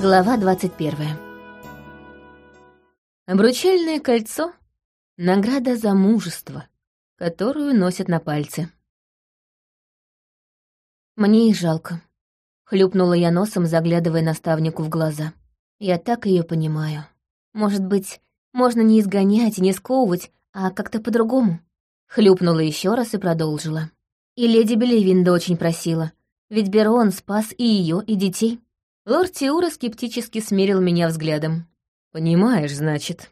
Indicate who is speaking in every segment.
Speaker 1: Глава 21. Обручальное кольцо — награда за мужество, которую носят на пальце. Мне их жалко. Хлюпнула я носом, заглядывая наставнику в глаза. Я так ее понимаю. Может быть, можно не изгонять и не сковывать, а как-то по-другому. Хлюпнула еще раз и продолжила. И леди Белевинда очень просила, ведь Берон спас и ее, и детей. Лорд Тиура скептически смерил меня взглядом. «Понимаешь, значит.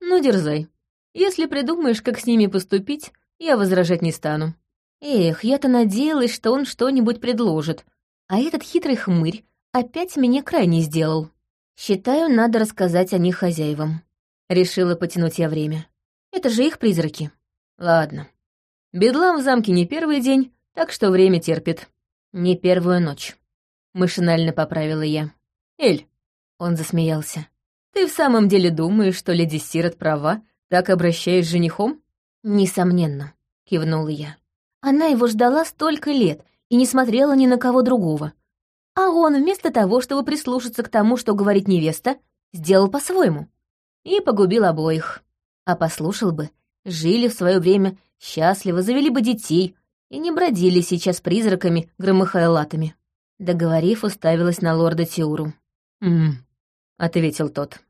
Speaker 1: Ну, дерзай. Если придумаешь, как с ними поступить, я возражать не стану». Эх, я-то надеялась, что он что-нибудь предложит. А этот хитрый хмырь опять меня крайне сделал. Считаю, надо рассказать о них хозяевам. Решила потянуть я время. Это же их призраки. Ладно. Бедлам в замке не первый день, так что время терпит. Не первую ночь. Машинально поправила я. Эль, он засмеялся. Ты в самом деле думаешь, что леди Сирот права, так обращаясь с женихом? Несомненно, кивнула я. Она его ждала столько лет и не смотрела ни на кого другого. А он, вместо того, чтобы прислушаться к тому, что говорит невеста, сделал по-своему. И погубил обоих. А послушал бы, жили в свое время счастливо, завели бы детей и не бродили сейчас призраками, громыхая латами. Договорив, уставилась на лорда Тиуру. «М-м», ответил тот.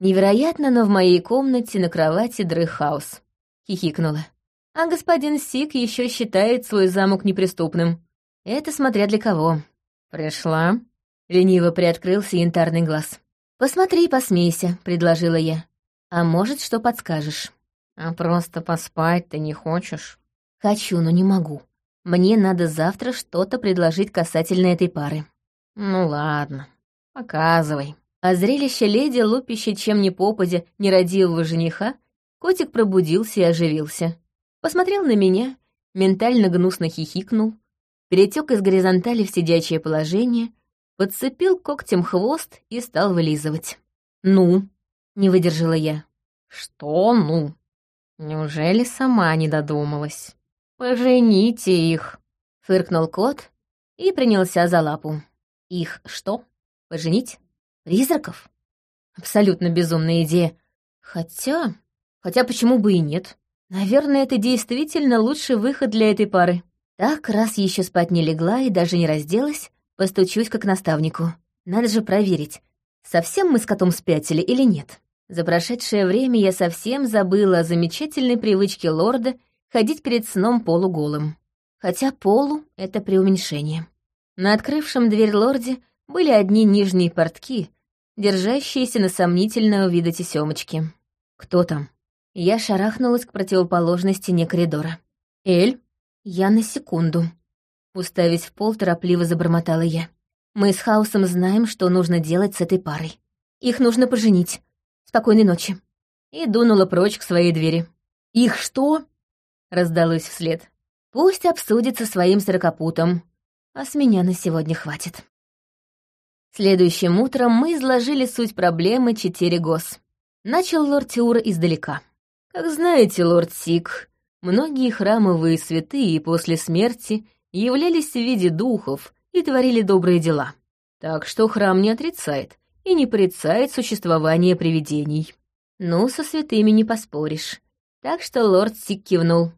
Speaker 1: Невероятно, но в моей комнате на кровати дрых хаос. Хихикнула. А господин Сик еще считает свой замок неприступным. Это смотря для кого. Пришла. Лениво приоткрылся янтарный глаз. «Посмотри и посмейся», — предложила я. «А может, что подскажешь?» «А просто поспать ты не хочешь?» «Хочу, но не могу. Мне надо завтра что-то предложить касательно этой пары». «Ну ладно, показывай». А зрелище леди, лупище чем ни попадя нерадивого жениха, котик пробудился и оживился. Посмотрел на меня, ментально гнусно хихикнул, перетек из горизонтали в сидячее положение, подцепил когтем хвост и стал вылизывать. «Ну?» — не выдержала я. «Что «ну»?» Неужели сама не додумалась? «Пожените их!» — фыркнул кот и принялся за лапу. «Их что? Поженить? Призраков?» Абсолютно безумная идея. Хотя... Хотя почему бы и нет? Наверное, это действительно лучший выход для этой пары. Так, раз еще спать не легла и даже не разделась, постучусь как наставнику. Надо же проверить, совсем мы с котом спятили или нет. За прошедшее время я совсем забыла о замечательной привычке лорда ходить перед сном полуголым. Хотя полу — это преуменьшение. На открывшем дверь лорде были одни нижние портки, держащиеся на сомнительного вида тесемочки. «Кто там?» Я шарахнулась к противоположной стене коридора. «Эль?» Я на секунду. Уставясь в пол, торопливо забормотала я. «Мы с Хаусом знаем, что нужно делать с этой парой. Их нужно поженить. Спокойной ночи». И дунула прочь к своей двери. «Их что?» Раздалось вслед. «Пусть обсудит со своим сорокопутом, а с меня на сегодня хватит». Следующим утром мы изложили суть проблемы Четыре Гос. Начал лорд Тиура издалека. Как знаете, лорд Сик, многие храмовые святые после смерти являлись в виде духов и творили добрые дела. Так что храм не отрицает и не порицает существование привидений. Ну, со святыми не поспоришь. Так что лорд Сик кивнул.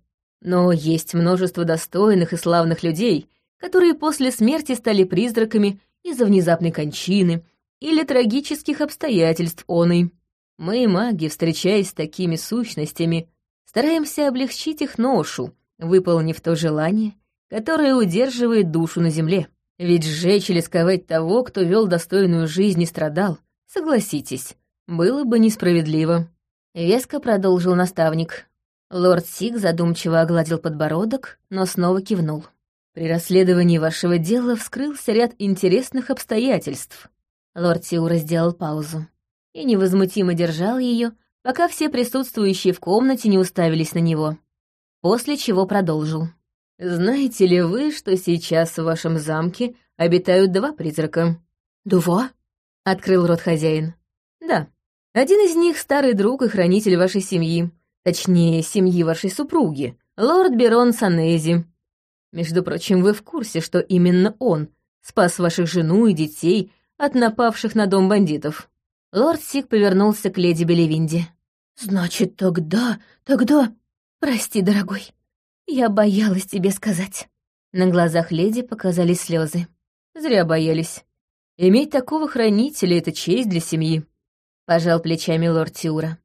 Speaker 1: Но есть множество достойных и славных людей, которые после смерти стали призраками из-за внезапной кончины или трагических обстоятельств оной. Мы, маги, встречаясь с такими сущностями, стараемся облегчить их ношу, выполнив то желание, которое удерживает душу на земле. Ведь сжечь или сковать того, кто вел достойную жизнь и страдал, согласитесь, было бы несправедливо. Веско продолжил наставник. Лорд Сиг задумчиво огладил подбородок, но снова кивнул. «При расследовании вашего дела вскрылся ряд интересных обстоятельств». Лорд Сиура сделал паузу и невозмутимо держал ее, пока все присутствующие в комнате не уставились на него. После чего продолжил. «Знаете ли вы, что сейчас в вашем замке обитают два призрака?» «Два?» — открыл рот хозяин. «Да. Один из них — старый друг и хранитель вашей семьи, Точнее, семьи вашей супруги, лорд Берон Санези. Между прочим, вы в курсе, что именно он спас ваших жену и детей от напавших на дом бандитов. Лорд Сик повернулся к леди Белевинде. «Значит, тогда, тогда...» «Прости, дорогой, я боялась тебе сказать». На глазах леди показались слезы. Зря боялись. Иметь такого хранителя — это честь для семьи. Пожал плечами лорд Тиура.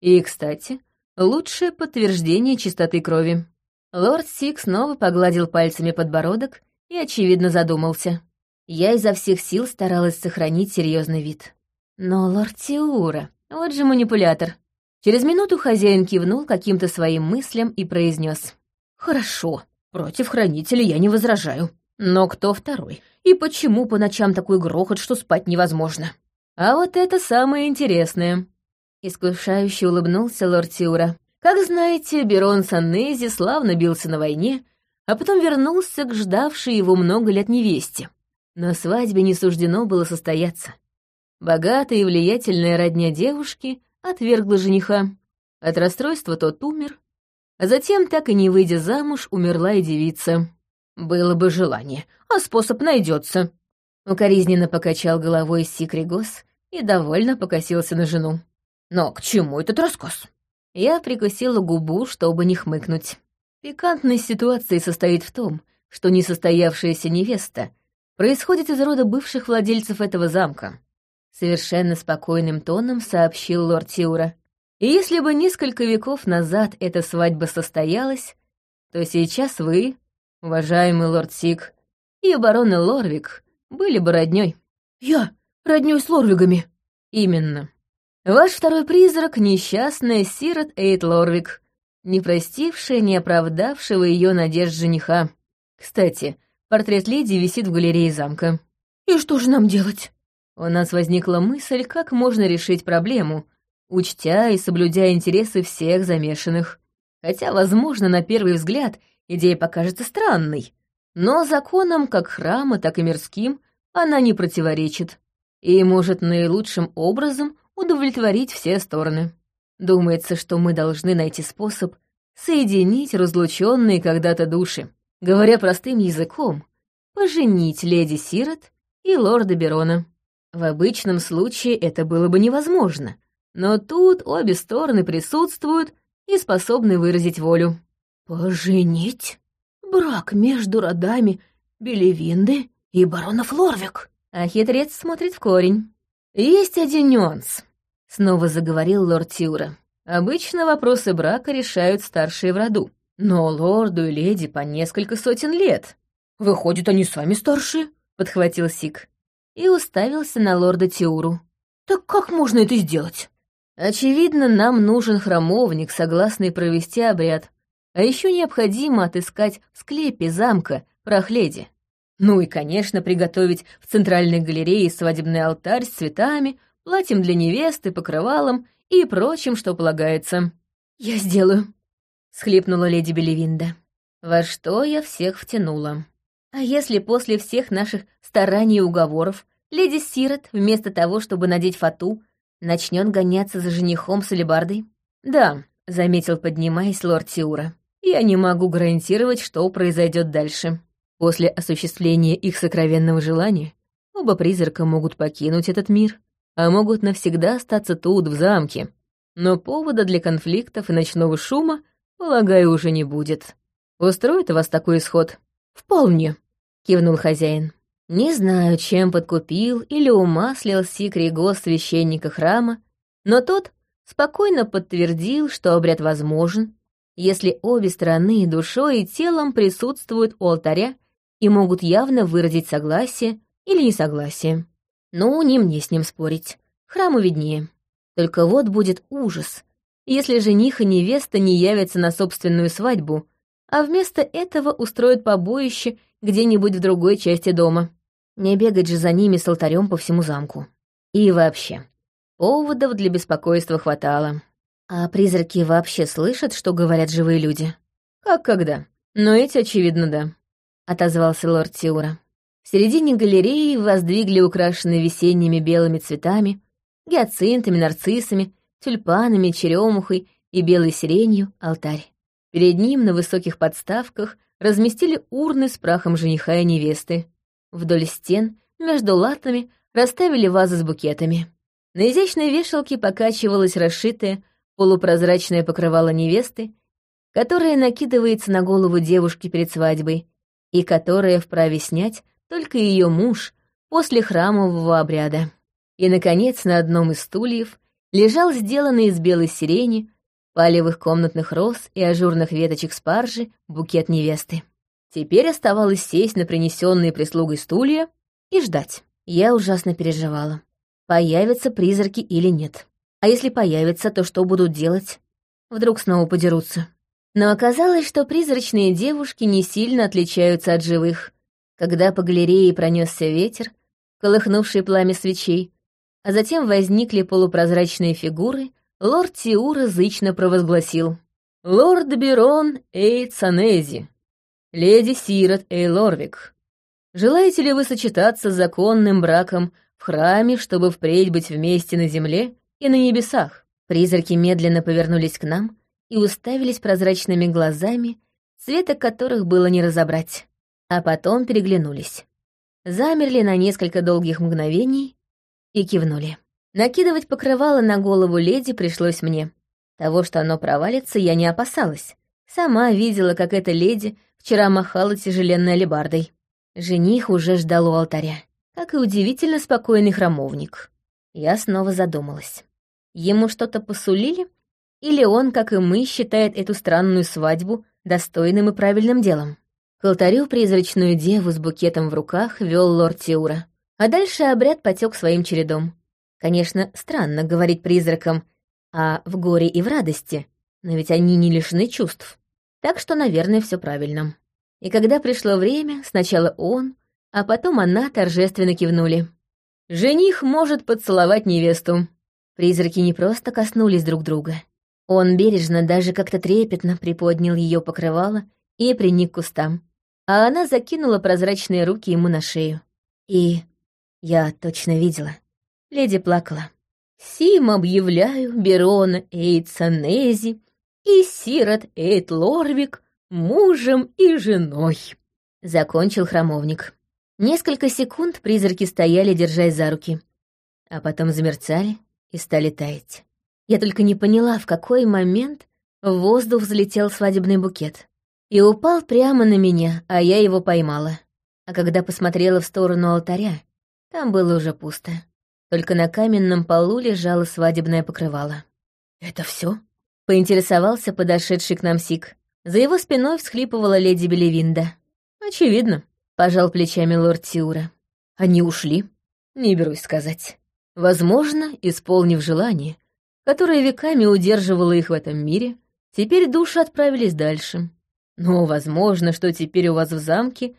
Speaker 1: И, кстати, лучшее подтверждение чистоты крови. Лорд Сик снова погладил пальцами подбородок и, очевидно, задумался. Я изо всех сил старалась сохранить серьезный вид. Но лорд Тиура, вот же манипулятор. Через минуту хозяин кивнул каким-то своим мыслям и произнес: «Хорошо, против хранителя я не возражаю. Но кто второй? И почему по ночам такой грохот, что спать невозможно? А вот это самое интересное». Искушающе улыбнулся лорд Тиура. «Как знаете, Берон Саннези славно бился на войне, а потом вернулся к ждавшей его много лет невесте. Но свадьбе не суждено было состояться. Богатая и влиятельная родня девушки отвергла жениха. От расстройства тот умер, а затем, так и не выйдя замуж, умерла и девица. Было бы желание, а способ найдется. Укоризненно покачал головой Сикригос и довольно покосился на жену. Но к чему этот рассказ? Я прикусила губу, чтобы не хмыкнуть. Пикантность ситуации состоит в том, что несостоявшаяся невеста происходит из рода бывших владельцев этого замка. Совершенно спокойным тоном сообщил лорд Тиура. И если бы несколько веков назад эта свадьба состоялась, то сейчас вы, уважаемый лорд Сик, и барон Лорвик были бы роднёй.
Speaker 2: Я роднёй с Лорвигами.
Speaker 1: Именно. Ваш второй призрак — несчастная Сирот Эйт Лорвик, не простившая, не оправдавшего ее надежд жениха. Кстати, портрет леди висит в галерее замка.
Speaker 2: И что же нам делать?
Speaker 1: У нас возникла мысль, как можно решить проблему, учтя и соблюдя интересы всех замешанных. Хотя, возможно, на первый взгляд идея покажется странной, но законам как храма, так и мирским она не противоречит и может наилучшим образом удовлетворить все стороны. Думается, что мы должны найти способ соединить разлученные когда-то души. Говоря простым языком, поженить леди Сирот и лорда Берона. В обычном случае это было бы невозможно, но тут обе стороны присутствуют и способны выразить волю.
Speaker 2: «Поженить? Брак между родами Белевинды и барона Флорвик?»
Speaker 1: А хитрец смотрит в корень. «Есть один нюанс», — снова заговорил лорд Тиура. «Обычно вопросы брака решают старшие в роду, но лорду и леди по несколько сотен лет».
Speaker 2: «Выходит, они сами старшие?»
Speaker 1: — подхватил Сик и уставился на лорда Тиуру.
Speaker 2: «Так как можно это сделать?»
Speaker 1: «Очевидно, нам нужен храмовник, согласный провести обряд. А еще необходимо отыскать в склепе замка прах леди. Ну и, конечно, приготовить в центральной галерее свадебный алтарь с цветами, платьем для невесты, покрывалом и прочим, что полагается».
Speaker 2: «Я сделаю», —
Speaker 1: схлипнула леди Белевинда. «Во что я всех втянула?» А если после всех наших стараний и уговоров леди Сирот, вместо того, чтобы надеть фату, начнет гоняться за женихом с алебардой? Да, заметил, поднимаясь лорд Тиура. Я не могу гарантировать, что произойдет дальше. После осуществления их сокровенного желания оба призрака могут покинуть этот мир, а могут навсегда остаться тут, в замке. Но повода для конфликтов и ночного шума, полагаю, уже не будет. Устроит вас такой исход?
Speaker 2: Вполне,
Speaker 1: кивнул хозяин. Не знаю, чем подкупил или умаслил Сикриго священника храма, но тот спокойно подтвердил, что обряд возможен, если обе стороны душой и телом присутствуют у алтаря и могут явно выразить согласие или несогласие. Ну, не мне с ним спорить, храму виднее. Только вот будет ужас, если жених и невеста не явятся на собственную свадьбу, а вместо этого устроят побоище где-нибудь в другой части дома. Не бегать же за ними с алтарем по всему замку. И вообще, поводов для беспокойства хватало. А призраки вообще слышат, что говорят живые люди? Как когда? Но эти, очевидно, да. Отозвался лорд Тиура. В середине галереи воздвигли украшенные весенними белыми цветами, гиацинтами, нарциссами, тюльпанами, черемухой и белой сиренью алтарь. Перед ним на высоких подставках разместили урны с прахом жениха и невесты. Вдоль стен, между латами, расставили вазы с букетами. На изящной вешалке покачивалось расшитое, полупрозрачное покрывало невесты, которое накидывается на голову девушки перед свадьбой и которое вправе снять только ее муж после храмового обряда. И, наконец, на одном из стульев лежал сделанный из белой сирени, палевых комнатных роз и ажурных веточек спаржи букет невесты. Теперь оставалось сесть на принесенные прислугой стулья и ждать. Я ужасно переживала, появятся призраки или нет. А если появятся, то что будут делать? Вдруг снова подерутся. Но оказалось, что призрачные девушки не сильно отличаются от живых. Когда по галерее пронесся ветер, колыхнувший пламя свечей, а затем возникли полупрозрачные фигуры, лорд Тиура зычно провозгласил. «Лорд Берон Эйд Санези, леди Сирот Эйлорвик, желаете ли вы сочетаться с законным браком в храме, чтобы впредь быть вместе на земле и на небесах?» Призраки медленно повернулись к нам и уставились прозрачными глазами, цвета которых было не разобрать, а потом переглянулись. Замерли на несколько долгих мгновений и кивнули. Накидывать покрывало на голову леди пришлось мне. Того, что оно провалится, я не опасалась. Сама видела, как эта леди вчера махала тяжеленной алебардой. Жених уже ждал у алтаря, как и удивительно спокойный храмовник. Я снова задумалась. Ему что-то посулили? Или он, как и мы, считает эту странную свадьбу достойным и правильным делом? К алтарю призрачную деву с букетом в руках вел лорд Тиура. А дальше обряд потек своим чередом. Конечно, странно говорить призракам, а в горе и в радости, но ведь они не лишены чувств. Так что, наверное, все правильно. И когда пришло время, сначала он, а потом она торжественно кивнули. «Жених может поцеловать невесту». Призраки не просто коснулись друг друга. Он бережно, даже как-то трепетно приподнял ее покрывало и приник к кустам, а она закинула прозрачные руки ему на шею. И я точно видела. Леди плакала. «Сим объявляю Берона Эйд Санези и Сирот Эйд Лорвик мужем и женой», — закончил храмовник. Несколько секунд призраки стояли, держась за руки, а потом замерцали и стали таять. Я только не поняла, в какой момент в воздух взлетел свадебный букет. И упал прямо на меня, а я его поймала. А когда посмотрела в сторону алтаря, там было уже пусто. Только на каменном полу лежало свадебное покрывало. «Это все? поинтересовался подошедший к нам Сик. За его спиной всхлипывала леди Белевинда. «Очевидно», — пожал плечами лорд Тиура. «Они ушли?» «Не берусь сказать. Возможно, исполнив желание, которое веками удерживало их в этом мире, теперь души отправились дальше. Но возможно, что теперь у вас в замке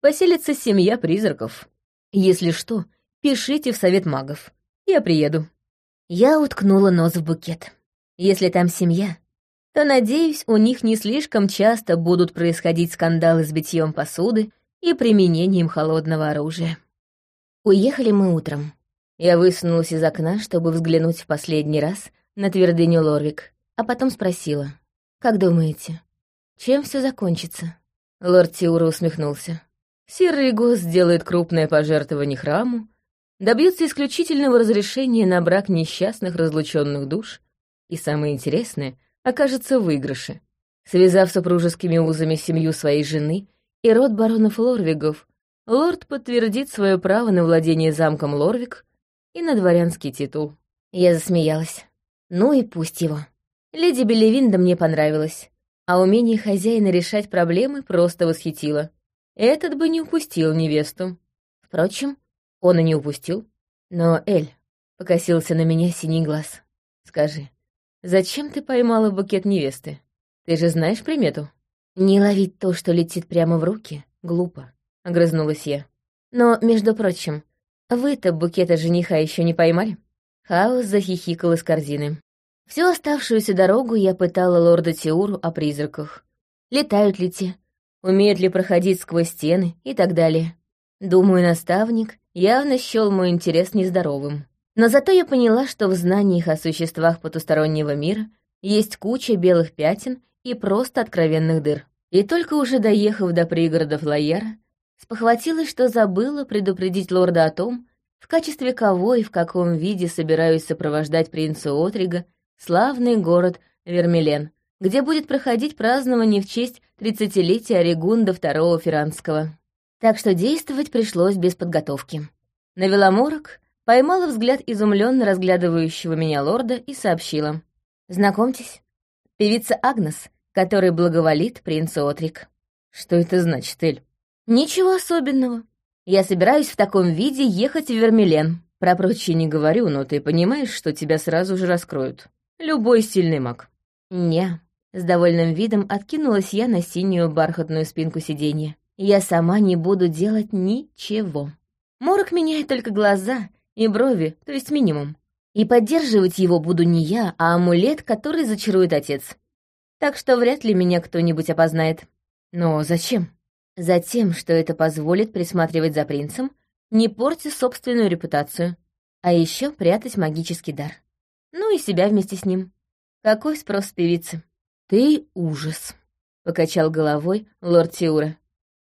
Speaker 1: поселится семья призраков. Если что, пишите в совет магов. Я приеду». Я уткнула нос в букет. Если там семья, то, надеюсь, у них не слишком часто будут происходить скандалы с битьем посуды и применением холодного оружия. Уехали мы утром. Я высунулась из окна, чтобы взглянуть в последний раз на твердыню Лорвик, а потом спросила, «Как думаете, чем все закончится?» Лорд Тиура усмехнулся. «Сир Ригос сделает крупное пожертвование храму, добьется исключительного разрешения на брак несчастных разлученных душ, и самое интересное, окажется в выигрыше. Связав супружескими узами семью своей жены и род баронов Лорвигов, лорд подтвердит свое право на владение замком Лорвик и на дворянский титул. Я засмеялась. Ну и пусть его. Леди Белевинда мне понравилась, а умение хозяина решать проблемы просто восхитило. Этот бы не упустил невесту. Впрочем, он и не упустил. Но, Эль, покосился на меня синий глаз. Скажи, зачем ты поймала букет невесты? Ты же знаешь примету? Не ловить то, что летит прямо в руки, глупо, огрызнулась я. Но, между прочим, вы-то букета жениха еще не поймали? Хаос захихикал из корзины. Всю оставшуюся дорогу я пытала лорда Тиуру о призраках. Летают ли те? Умеют ли проходить сквозь стены и так далее? Думаю, наставник явно счел мой интерес нездоровым. Но зато я поняла, что в знаниях о существах потустороннего мира есть куча белых пятен и просто откровенных дыр. И только уже доехав до пригорода Флайера, спохватилась, что забыла предупредить лорда о том, в качестве кого и в каком виде собираюсь сопровождать принца Отрига славный город Вермилен, где будет проходить празднование в честь тридцатилетия Орегунда II Ферранского. Так что действовать пришлось без подготовки. Навела морок, поймала взгляд изумленно разглядывающего меня лорда и сообщила. «Знакомьтесь, певица Агнес, которой благоволит принц Отрик». «Что это значит, Эль?» «Ничего особенного. Я собираюсь в таком виде ехать в Вермилен. Про прочее не говорю, но ты понимаешь, что тебя сразу же раскроют. Любой сильный маг». «Не». С довольным видом откинулась я на синюю бархатную спинку сиденья. «Я сама не буду делать ничего. Морок меняет только глаза и брови, то есть минимум. И поддерживать его буду не я, а амулет, который зачарует отец. Так что вряд ли меня кто-нибудь опознает. Но зачем? Затем, что это позволит присматривать за принцем, не портя собственную репутацию, а еще прятать магический дар. Ну и себя вместе с ним. Какой спрос певицы? «Ты ужас», — покачал головой лорд Тиура.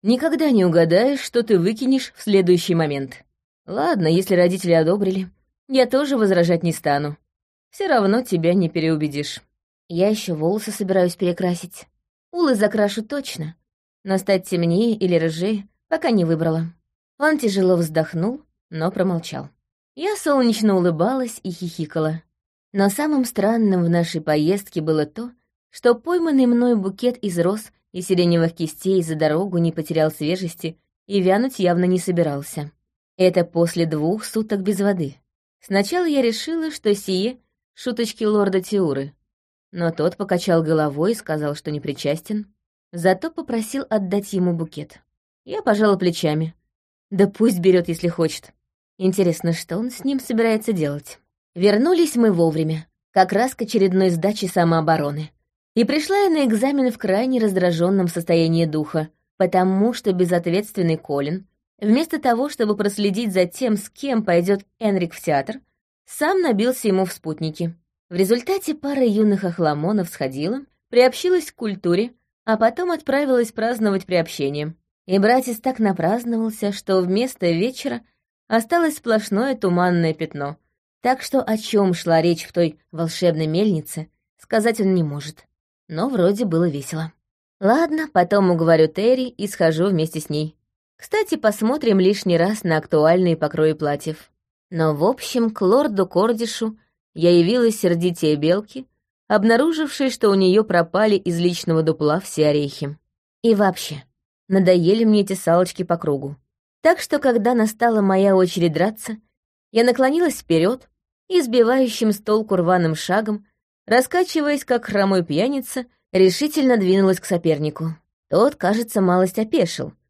Speaker 1: «Никогда не угадаешь, что ты выкинешь в следующий момент. Ладно, если родители одобрили, я тоже возражать не стану. Все равно тебя не переубедишь. Я еще волосы собираюсь перекрасить. Улы закрашу точно, но стать темнее или рыжее пока не выбрала. Он тяжело вздохнул, но промолчал. Я солнечно улыбалась и хихикала. Но самым странным в нашей поездке было то, что пойманный мной букет из роз и сиреневых кистей за дорогу не потерял свежести и вянуть явно не собирался. Это после двух суток без воды. Сначала я решила, что сие — шуточки лорда Тиуры. Но тот покачал головой и сказал, что не причастен. Зато попросил отдать ему букет. Я пожала плечами. Да пусть берет, если хочет. Интересно, что он с ним собирается делать? Вернулись мы вовремя, как раз к очередной сдаче самообороны. И пришла я на экзамен в крайне раздраженном состоянии духа, потому что безответственный Колин Вместо того, чтобы проследить за тем, с кем пойдет Энрик в театр, сам набился ему в спутники. В результате пара юных охламонов сходила, приобщилась к культуре, а потом отправилась праздновать приобщение. И братец так напраздновался, что вместо вечера осталось сплошное туманное пятно. Так что о чем шла речь в той волшебной мельнице, сказать он не может. Но вроде было весело. Ладно, потом уговорю Терри и схожу вместе с ней. Кстати, посмотрим лишний раз на актуальные покрои платьев. Но, в общем, к лорду Кордишу я явилась сердитее белки, обнаружившей, что у нее пропали из личного дупла все орехи. И вообще, надоели мне эти салочки по кругу. Так что, когда настала моя очередь драться, я наклонилась вперед и, сбивающим с толку рваным шагом, раскачиваясь, как хромой пьяница, решительно двинулась к сопернику. Тот, кажется, малость опешил —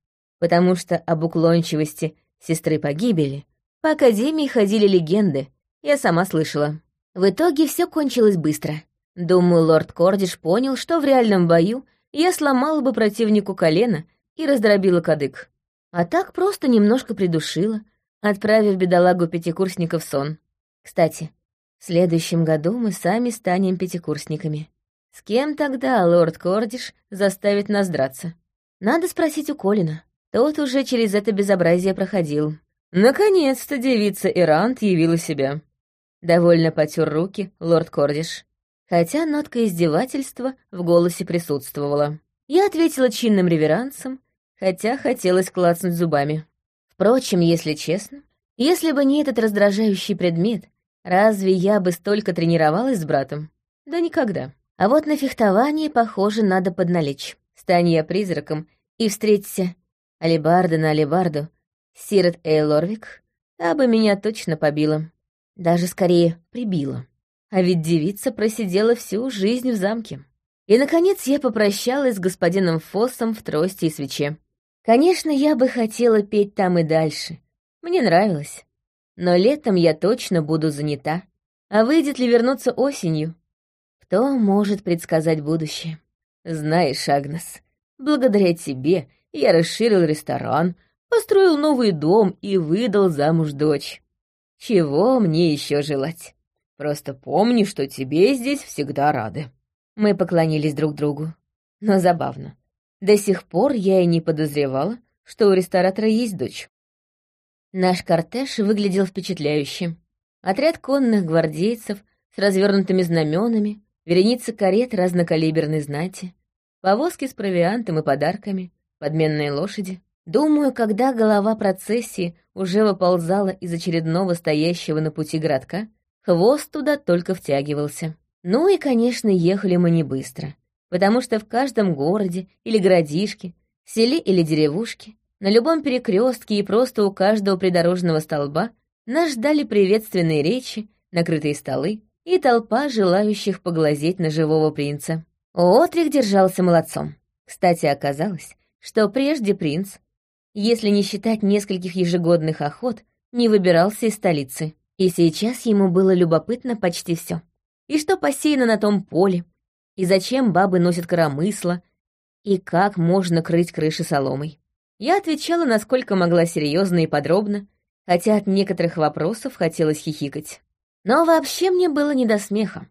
Speaker 1: потому что об уклончивости сестры погибели по Академии ходили легенды, я сама слышала. В итоге все кончилось быстро. Думаю, лорд Кордиш понял, что в реальном бою я сломала бы противнику колено и раздробила кадык. А так просто немножко придушила, отправив бедолагу пятикурсника в сон. Кстати, в следующем году мы сами станем пятикурсниками. С кем тогда лорд Кордиш заставит нас драться? Надо спросить у Колина. Тот уже через это безобразие проходил. Наконец-то девица Ирант явила себя. Довольно потер руки лорд Кордиш. Хотя нотка издевательства в голосе присутствовала. Я ответила чинным реверансом, хотя хотелось клацнуть зубами. Впрочем, если честно, если бы не этот раздражающий предмет, разве я бы столько тренировалась с братом? Да никогда. А вот на фехтование, похоже, надо подналечь. Стань я призраком и встреться алибарда на алибарду, Сирот Эйлорвик, та бы меня точно побила. Даже скорее прибила. А ведь девица просидела всю жизнь в замке. И, наконец, я попрощалась с господином Фоссом в трости и свече. Конечно, я бы хотела петь там и дальше. Мне нравилось. Но летом я точно буду занята. А выйдет ли вернуться осенью? Кто может предсказать будущее? Знаешь, Агнес, благодаря тебе я расширил ресторан, построил новый дом и выдал замуж дочь. Чего мне еще желать? Просто помни, что тебе здесь всегда рады. Мы поклонились друг другу. Но забавно. До сих пор я и не подозревала, что у ресторатора есть дочь. Наш кортеж выглядел впечатляюще. Отряд конных гвардейцев с развернутыми знаменами, вереница карет разнокалиберной знати, повозки с провиантом и подарками, подменные лошади. Думаю, когда голова процессии уже выползала из очередного стоящего на пути городка, хвост туда только втягивался. Ну и, конечно, ехали мы не быстро, потому что в каждом городе или городишке, селе или деревушке, на любом перекрестке и просто у каждого придорожного столба нас ждали приветственные речи, накрытые столы и толпа желающих поглазеть на живого принца. Отрик держался молодцом. Кстати, оказалось, что прежде принц, если не считать нескольких ежегодных охот, не выбирался из столицы. И сейчас ему было любопытно почти все. И что посеяно на том поле, и зачем бабы носят коромысла, и как можно крыть крыши соломой. Я отвечала, насколько могла серьезно и подробно, хотя от некоторых вопросов хотелось хихикать. Но вообще мне было не до смеха,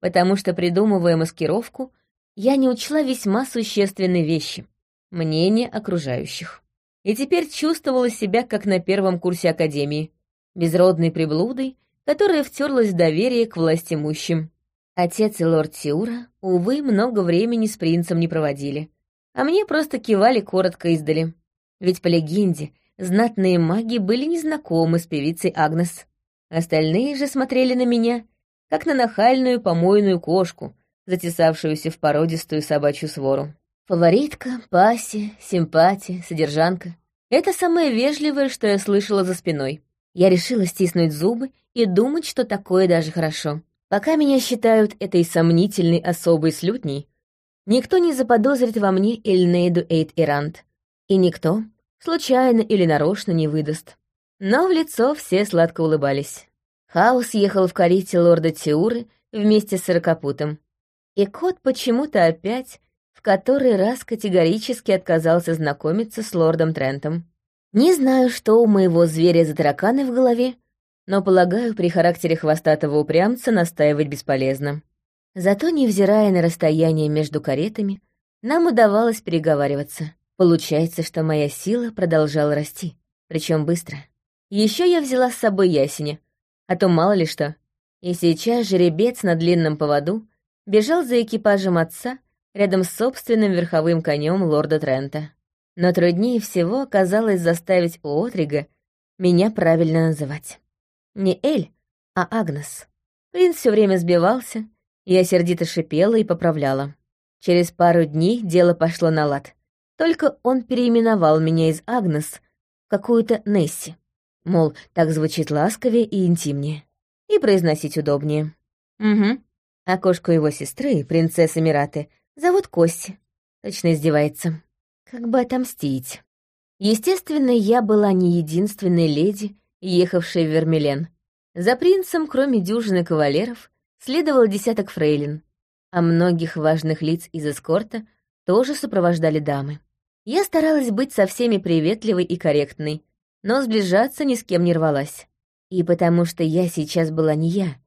Speaker 1: потому что, придумывая маскировку, я не учла весьма существенные вещи — мнение окружающих и теперь чувствовала себя как на первом курсе академии, безродной приблудой, которая втерлась в доверие к властимущим. Отец и лорд Тиура, увы, много времени с принцем не проводили, а мне просто кивали коротко издали. Ведь по легенде, знатные маги были незнакомы с певицей Агнес. Остальные же смотрели на меня, как на нахальную помойную кошку, затесавшуюся в породистую собачью свору. Фаворитка, пассия, симпатия, содержанка. Это самое вежливое, что я слышала за спиной. Я решила стиснуть зубы и думать, что такое даже хорошо. Пока меня считают этой сомнительной особой слютней, никто не заподозрит во мне Эльнейду Эйт Ирант. И никто, случайно или нарочно, не выдаст. Но в лицо все сладко улыбались. Хаос ехал в карите лорда Тиуры вместе с сорокопутом. И кот почему-то опять в который раз категорически отказался знакомиться с лордом Трентом. Не знаю, что у моего зверя за тараканы в голове, но, полагаю, при характере хвостатого упрямца настаивать бесполезно. Зато, невзирая на расстояние между каретами, нам удавалось переговариваться. Получается, что моя сила продолжала расти, причем быстро. Еще я взяла с собой ясеня, а то мало ли что. И сейчас жеребец на длинном поводу бежал за экипажем отца, рядом с собственным верховым конем лорда Трента. Но труднее всего оказалось заставить Отрига меня правильно называть. Не Эль, а Агнес. Принц все время сбивался, я сердито шипела и поправляла. Через пару дней дело пошло на лад. Только он переименовал меня из Агнес в какую-то Несси. Мол, так звучит ласковее и интимнее. И произносить удобнее. Угу. Кошку его сестры, принцессы Мираты, Зовут Косси. Точно издевается. Как бы отомстить. Естественно, я была не единственной леди, ехавшей в Вермилен. За принцем, кроме дюжины кавалеров, следовал десяток фрейлин, а многих важных лиц из эскорта тоже сопровождали дамы. Я старалась быть со всеми приветливой и корректной, но сближаться ни с кем не рвалась. И потому что я сейчас была не я,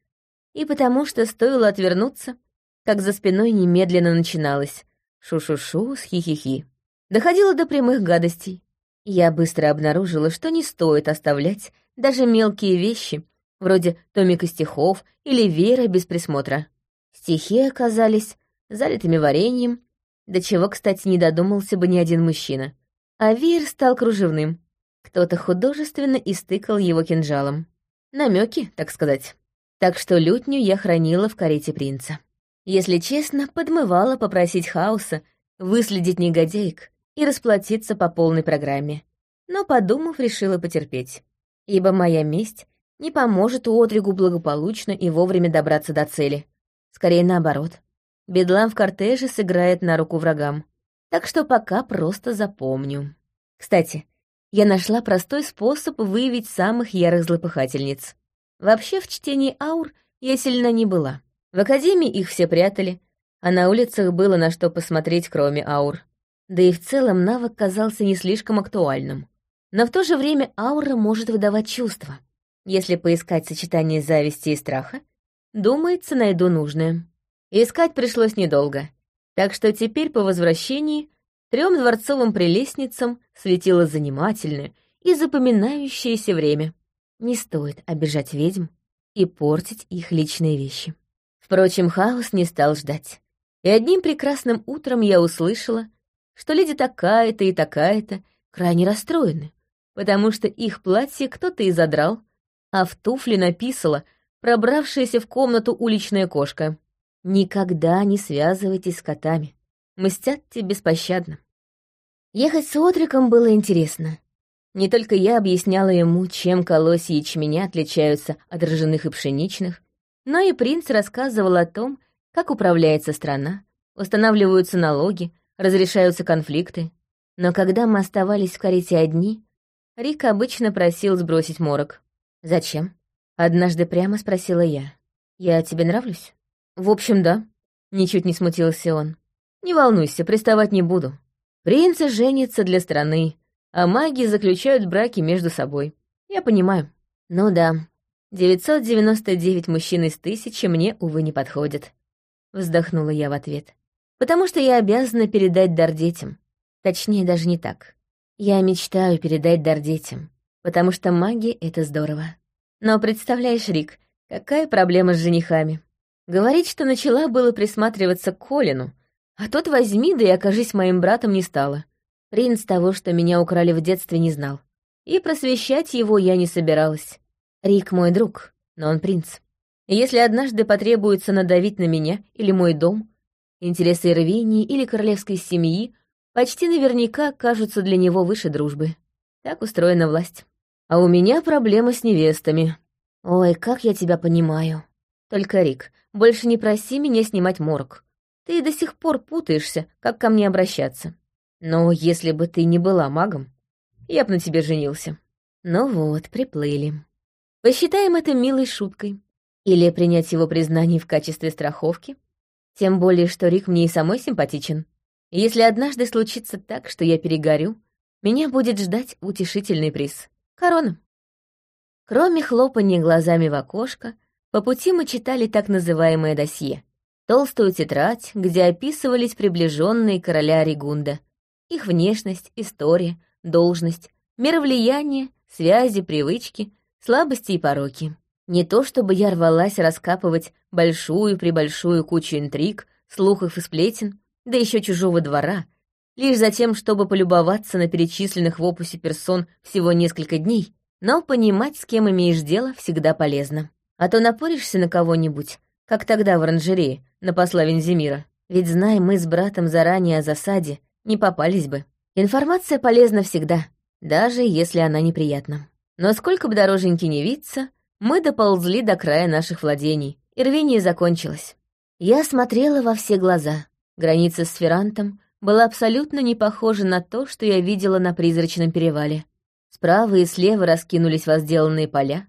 Speaker 1: и потому что стоило отвернуться, как за спиной немедленно начиналось «шу-шу-шу» с хи-хи-хи. Доходило до прямых гадостей. Я быстро обнаружила, что не стоит оставлять даже мелкие вещи, вроде томика стихов или веера без присмотра. Стихи оказались залитыми вареньем, до чего, кстати, не додумался бы ни один мужчина. А веер стал кружевным. Кто-то художественно истыкал его кинжалом. Намеки, так сказать. Так что лютню я хранила в карете принца. Если честно, подмывала попросить Хауса выследить негодяек и расплатиться по полной программе. Но, подумав, решила потерпеть. Ибо моя месть не поможет Уотригу благополучно и вовремя добраться до цели. Скорее наоборот. Бедлам в кортеже сыграет на руку врагам. Так что пока просто запомню. Кстати, я нашла простой способ выявить самых ярых злопыхательниц. Вообще, в чтении аур я сильно не была. В академии их все прятали, а на улицах было на что посмотреть, кроме аур. Да и в целом навык казался не слишком актуальным. Но в то же время аура может выдавать чувства. Если поискать сочетание зависти и страха, думается, найду нужное. Искать пришлось недолго, так что теперь по возвращении трем дворцовым прелестницам светило занимательное и запоминающееся время. Не стоит обижать ведьм и портить их личные вещи. Впрочем, хаос не стал ждать. И одним прекрасным утром я услышала, что леди такая-то и такая-то крайне расстроены, потому что их платье кто-то и задрал, а в туфле написала пробравшаяся в комнату уличная кошка. «Никогда не связывайтесь с котами. Мстят тебе беспощадно». Ехать с Отриком было интересно. Не только я объясняла ему, чем колосья ячменя отличаются от ржаных и пшеничных, но и принц рассказывал о том, как управляется страна, устанавливаются налоги, разрешаются конфликты. Но когда мы оставались в карете одни, Рик обычно просил сбросить морок. «Зачем?» — однажды прямо спросила я. «Я тебе нравлюсь?» «В общем, да», — ничуть не смутился он. «Не волнуйся, приставать не буду. Принцы женятся для страны, а маги заключают браки между собой. Я понимаю. Ну да, 999 мужчин из тысячи мне, увы, не подходят. Вздохнула я в ответ. Потому что я обязана передать дар детям. Точнее, даже не так. Я мечтаю передать дар детям, потому что маги — это здорово. Но представляешь, Рик, какая проблема с женихами? Говорить, что начала было присматриваться к Колину — а тот возьми, да и окажись моим братом не стало. Принц того, что меня украли в детстве, не знал. И просвещать его я не собиралась. Рик мой друг, но он принц. Если однажды потребуется надавить на меня или мой дом, интересы Ирвинии или королевской семьи почти наверняка кажутся для него выше дружбы. Так устроена власть. А у меня проблема с невестами. Ой, как я тебя понимаю. Только, Рик, больше не проси меня снимать морг. Ты до сих пор путаешься, как ко мне обращаться. Но если бы ты не была магом, я бы на тебе женился. Ну вот, приплыли. Посчитаем это милой шуткой. Или принять его признание в качестве страховки. Тем более, что Рик мне и самой симпатичен. если однажды случится так, что я перегорю, меня будет ждать утешительный приз — корона. Кроме хлопания глазами в окошко, по пути мы читали так называемое досье толстую тетрадь, где описывались приближенные короля Ригунда, их внешность, история, должность, мера влияния, связи, привычки, слабости и пороки. Не то чтобы я рвалась раскапывать большую-пребольшую кучу интриг, слухов и сплетен, да еще чужого двора, лишь за тем, чтобы полюбоваться на перечисленных в опусе персон всего несколько дней, но понимать, с кем имеешь дело, всегда полезно. А то напоришься на кого-нибудь, как тогда в оранжерее, на посла Вензимира. Ведь, зная мы с братом заранее о засаде, не попались бы. Информация полезна всегда, даже если она неприятна. Но сколько бы дороженьки не виться, мы доползли до края наших владений, и рвение закончилось. Я смотрела во все глаза. Граница с Феррантом была абсолютно не похожа на то, что я видела на призрачном перевале. Справа и слева раскинулись возделанные поля.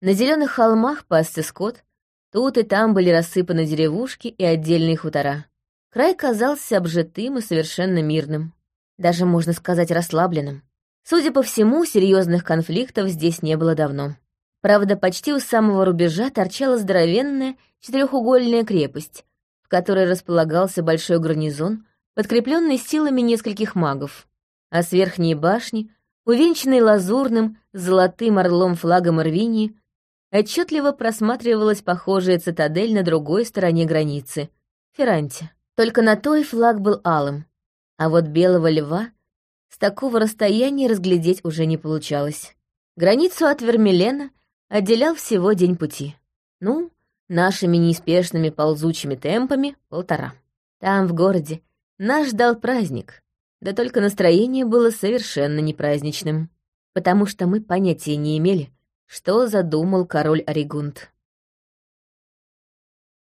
Speaker 1: На зеленых холмах пасся скот, Тут и там были рассыпаны деревушки и отдельные хутора. Край казался обжитым и совершенно мирным. Даже, можно сказать, расслабленным. Судя по всему, серьезных конфликтов здесь не было давно. Правда, почти у самого рубежа торчала здоровенная четырехугольная крепость, в которой располагался большой гарнизон, подкрепленный силами нескольких магов. А с верхней башни, увенчанной лазурным, золотым орлом флагом Ирвинии, отчетливо просматривалась похожая цитадель на другой стороне границы — Ферранте. Только на той флаг был алым, а вот белого льва с такого расстояния разглядеть уже не получалось. Границу от Вермилена отделял всего день пути. Ну, нашими неспешными ползучими темпами — полтора. Там, в городе, нас ждал праздник, да только настроение было совершенно не праздничным, потому что мы понятия не имели, что задумал король Оригунд.